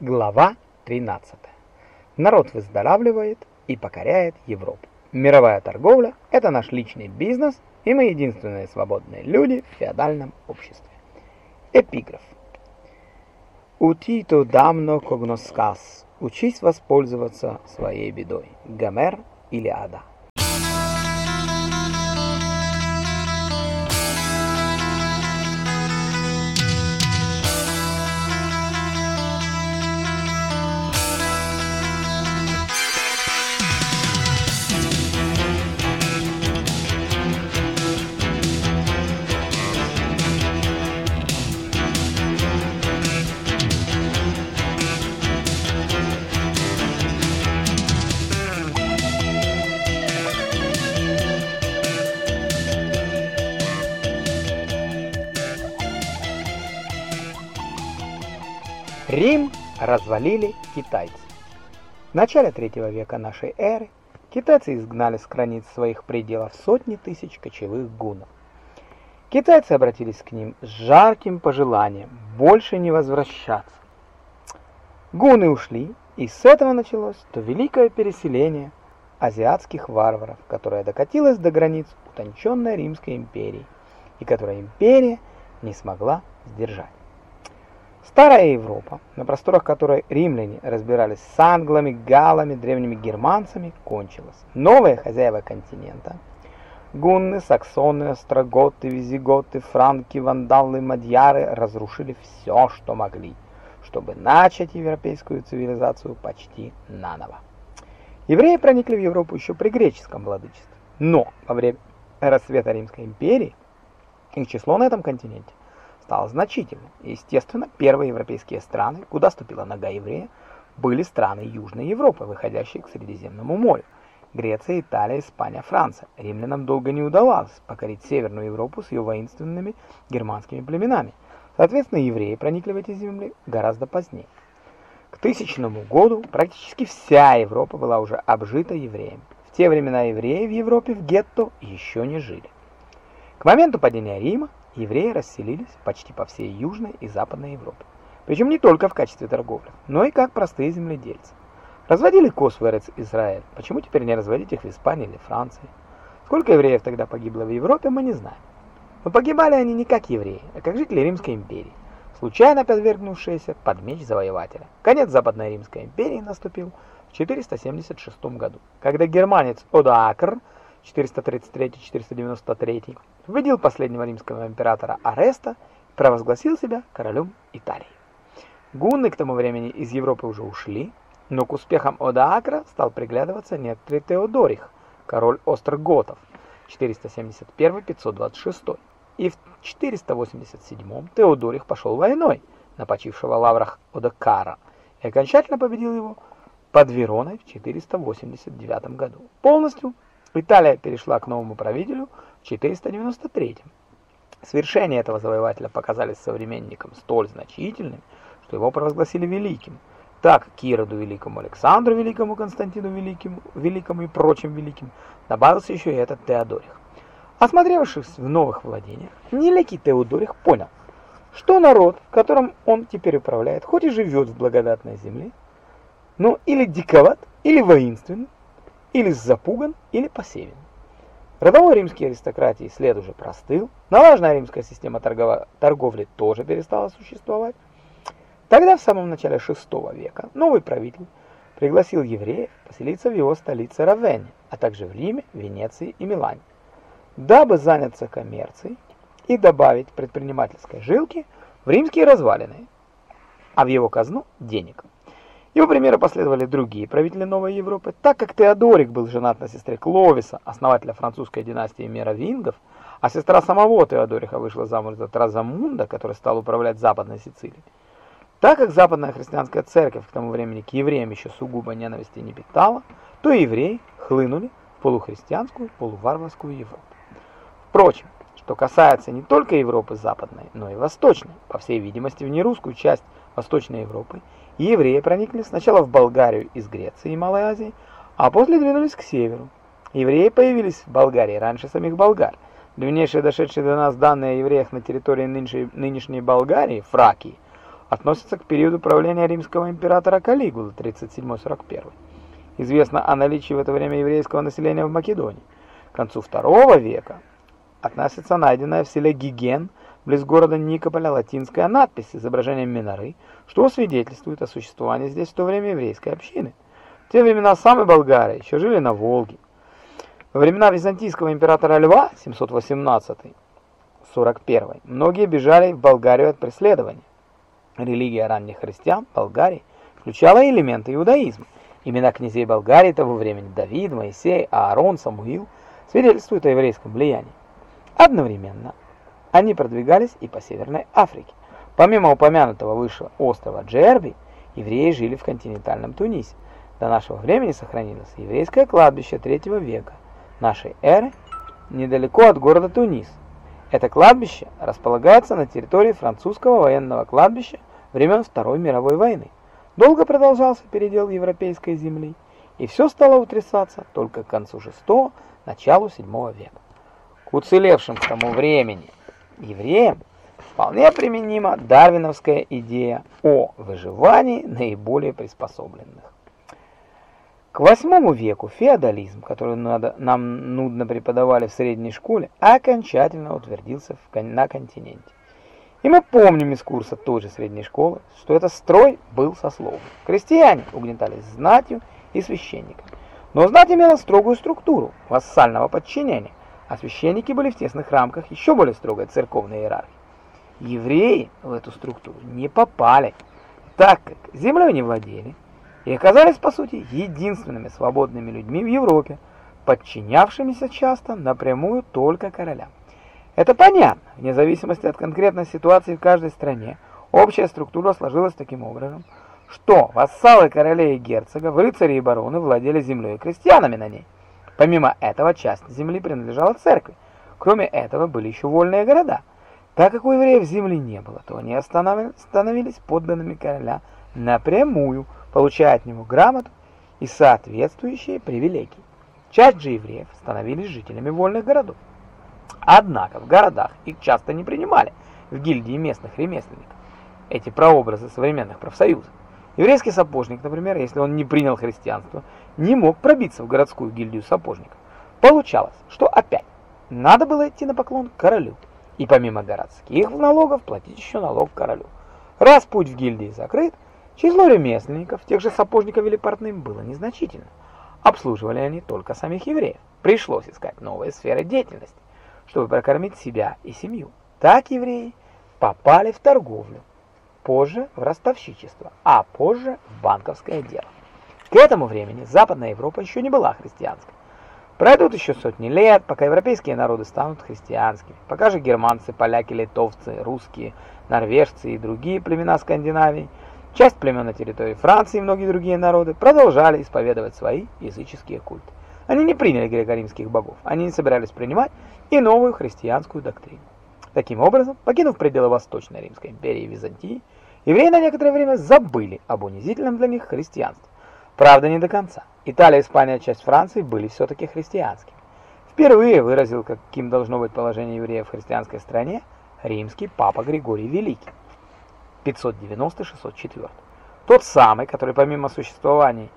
Глава 13. Народ выздоравливает и покоряет Европу. Мировая торговля – это наш личный бизнес, и мы единственные свободные люди в феодальном обществе. Эпиграф. «Утито дамно когноскас» – учись воспользоваться своей бедой. Гомер или Ада. Рим развалили китайцы. В начале третьего века нашей эры китайцы изгнали с границ своих пределов сотни тысяч кочевых гуннов. Китайцы обратились к ним с жарким пожеланием больше не возвращаться. Гуны ушли, и с этого началось то великое переселение азиатских варваров, которое докатилось до границ утонченной Римской империи, и которое империя не смогла сдержать. Старая Европа, на просторах которой римляне разбирались с англами, галами, древними германцами, кончилась. Новые хозяева континента – гунны, саксоны, остроготы, визиготы, франки, вандалы, мадьяры – разрушили все, что могли, чтобы начать европейскую цивилизацию почти наново. Евреи проникли в Европу еще при греческом владычестве, но во время расцвета Римской империи их число на этом континенте стало значительным. естественно, первые европейские страны, куда ступила нога еврея, были страны Южной Европы, выходящие к Средиземному морю. Греция, Италия, Испания, Франция. Римлянам долго не удавалось покорить Северную Европу с ее воинственными германскими племенами. Соответственно, евреи проникли в эти земли гораздо позднее. К тысячному году практически вся Европа была уже обжита евреями. В те времена евреи в Европе в гетто еще не жили. К моменту падения Рима евреи расселились почти по всей Южной и Западной Европе. Причем не только в качестве торговли, но и как простые земледельцы. Разводили коз в Эрец-Израиль, почему теперь не разводить их в Испании или Франции? Сколько евреев тогда погибло в Европе, мы не знаем. Но погибали они не как евреи, а как жители Римской империи, случайно подвергнувшиеся под меч завоевателя. Конец Западной Римской империи наступил в 476 году, когда германец Одаакр 433-493 выделил последнего римского императора Ареста провозгласил себя королем Италии. Гунны к тому времени из Европы уже ушли, но к успехам Одаакра стал приглядываться некоторый Теодорих, король Остроготов, 471-526. И в 487 Теодорих пошел войной на почившего лаврах Одакара и окончательно победил его под Вероной в 489 году. Полностью Италия перешла к новому правителю в 493 Свершения этого завоевателя показались современникам столь значительными, что его провозгласили великим. Так Кироду Великому, Александру Великому, Константину Великому, Великому и прочим великим добавился еще и этот Теодорих. Осмотревшись в новых владениях, Великий Теодорих понял, что народ, которым он теперь управляет, хоть и живет в благодатной земле, но или диковат, или воинственный, или запуган, или посевен. Родовой римский аристократии след уже простыл, налаженная римская система торговли тоже перестала существовать. Тогда, в самом начале VI века, новый правитель пригласил евреев поселиться в его столице Равенне, а также в Риме, Венеции и Милане, дабы заняться коммерцией и добавить предпринимательской жилки в римские развалины, а в его казну денег. Его примеру последовали другие правители Новой Европы. Так как Теодорик был женат на сестре Кловиса, основателя французской династии Меровингов, а сестра самого Теодориха вышла замуж за Тразамунда, который стал управлять Западной Сицилией. Так как западная христианская церковь к тому времени к евреям еще сугубо ненависти не питала, то евреи хлынули в полухристианскую, полуварварскую Европу. Впрочем, что касается не только Европы западной, но и восточной, по всей видимости в нерусскую часть Восточной Европы, евреи проникли сначала в Болгарию из Греции и Малой Азии, а после двинулись к северу. Евреи появились в Болгарии раньше самих болгар. Древнейшие дошедшие до нас данные о евреях на территории нынешней, нынешней Болгарии, Фракии, относится к периоду правления римского императора Калигулы 37-41. Известно о наличии в это время еврейского населения в Македонии. К концу II века относится найденная в селе Гиген, близ города Никополя, латинская надпись с изображением Миноры, что свидетельствует о существовании здесь в то время еврейской общины. В те времена сами болгары еще жили на Волге. Во времена византийского императора Льва 718-41 многие бежали в Болгарию от преследования. Религия ранних христиан Болгарии включала элементы иудаизма. Имена князей Болгарии того времени Давид, Моисей, Аарон, Самуил свидетельствуют о еврейском влиянии. Одновременно они продвигались и по Северной Африке. Помимо упомянутого выше острова Джерби, евреи жили в континентальном Тунисе. До нашего времени сохранилось еврейское кладбище третьего века нашей эры недалеко от города Тунис. Это кладбище располагается на территории французского военного кладбища времен Второй мировой войны. Долго продолжался передел европейской земли, и все стало утрясаться только к концу VI, началу VII века. К уцелевшим к тому времени евреям вполне применима дарвиновская идея о выживании наиболее приспособленных. К восьмому веку феодализм, который надо, нам нудно преподавали в средней школе, окончательно утвердился в, на континенте. И мы помним из курса той же средней школы, что этот строй был сословным. Крестьяне угнетались знатью и священниками. Но знать имела строгую структуру вассального подчинения, а священники были в тесных рамках еще более строгой церковной иерархии. Евреи в эту структуру не попали, так как землей не владели и оказались, по сути, единственными свободными людьми в Европе, подчинявшимися часто напрямую только королям. Это понятно, вне зависимости от конкретной ситуации в каждой стране, общая структура сложилась таким образом, что вассалы королей и герцогов, рыцари и бароны владели землей и крестьянами на ней. Помимо этого, часть земли принадлежала церкви. Кроме этого, были еще вольные города. Так как у евреев земли не было, то они становились подданными короля напрямую, получая от него грамоту и соответствующие привилегии. Часть же евреев становились жителями вольных городов. Однако в городах их часто не принимали в гильдии местных ремесленников. Эти прообразы современных профсоюзов. Еврейский сапожник, например, если он не принял христианство, не мог пробиться в городскую гильдию сапожников. Получалось, что опять надо было идти на поклон королю, и помимо городских налогов платить еще налог королю. Раз путь в гильдии закрыт, число ремесленников, тех же сапожников или портным, было незначительно. Обслуживали они только самих евреев. Пришлось искать новые сферы деятельности, чтобы прокормить себя и семью. Так евреи попали в торговлю позже в ростовщичество, а позже в банковское дело. К этому времени Западная Европа еще не была христианской. Пройдут еще сотни лет, пока европейские народы станут христианскими, пока же германцы, поляки, литовцы, русские, норвежцы и другие племена Скандинавии, часть племен на территории Франции и многие другие народы продолжали исповедовать свои языческие культы. Они не приняли греко-римских богов, они не собирались принимать и новую христианскую доктрину. Таким образом, покинув пределы Восточной Римской империи и Византии, Евреи на некоторое время забыли об унизительном для них христианстве. Правда, не до конца. Италия, Испания, часть Франции были все-таки христианскими. Впервые выразил, каким должно быть положение евреев в христианской стране, римский папа Григорий Великий, 590-604. Тот самый, который помимо существований,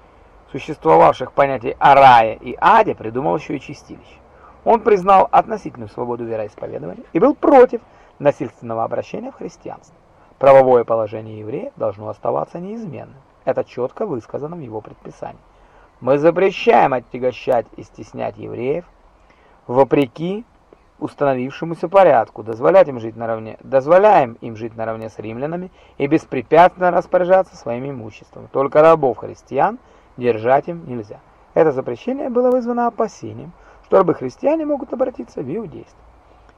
существовавших понятий о рае и аде, придумал еще и чистилище. Он признал относительную свободу вероисповедования и был против насильственного обращения в христианство. Правовое положение евреев должно оставаться неизменным. Это четко высказано в его предписании. Мы запрещаем отягощать и стеснять евреев вопреки установившемуся порядку, дозволять им жить наравне, дозволяем им жить наравне с римлянами и беспрепятственно распоряжаться своим имуществом. Только рабов-христиан держать им нельзя. Это запрещение было вызвано опасением, что рабы-христиане могут обратиться в иудейство.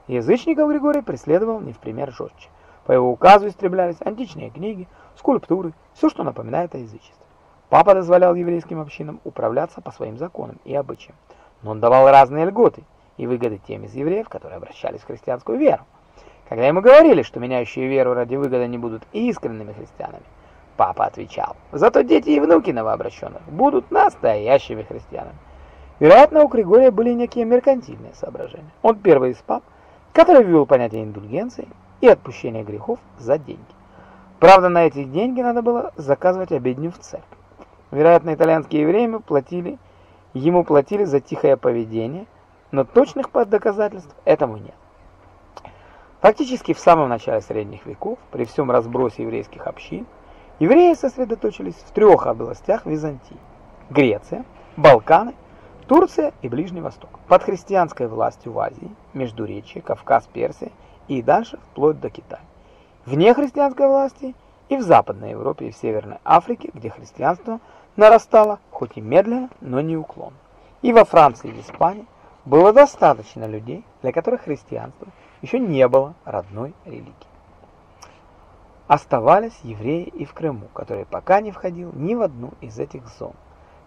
Язычников Григорий преследовал не в пример жестче. По его указу истреблялись античные книги, скульптуры, все, что напоминает о язычестве. Папа дозволял еврейским общинам управляться по своим законам и обычаям, но он давал разные льготы и выгоды тем из евреев, которые обращались в христианскую веру. Когда ему говорили, что меняющие веру ради выгоды не будут искренними христианами, папа отвечал, зато дети и внуки новообращенных будут настоящими христианами. Вероятно, у Григория были некие меркантильные соображения. Он первый из пап, который ввел понятие индульгенции и отпущения грехов за деньги. Правда, на эти деньги надо было заказывать обедню в церковь. Вероятно, итальянские евреи платили, ему платили за тихое поведение, но точных доказательств этому нет. Фактически в самом начале средних веков, при всем разбросе еврейских общин, евреи сосредоточились в трех областях Византии – Греция, Балканы, Турция и Ближний Восток. Под христианской властью в Азии, Междуречье, Кавказ, Персия и дальше вплоть до Китая вне христианской власти и в Западной Европе и в Северной Африке, где христианство нарастало, хоть и медленно, но неуклонно. И во Франции и Испании было достаточно людей, для которых христианство еще не было родной религией. Оставались евреи и в Крыму, который пока не входил ни в одну из этих зон,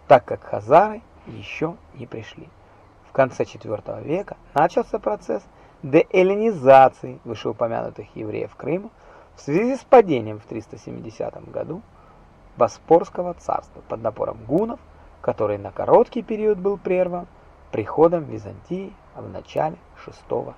так как хазары еще не пришли. В конце IV века начался процесс деэллинизации вышеупомянутых евреев Крыма, в связи с падением в 370 году Боспорского царства под напором гунов, который на короткий период был прерван приходом Византии в начале VI.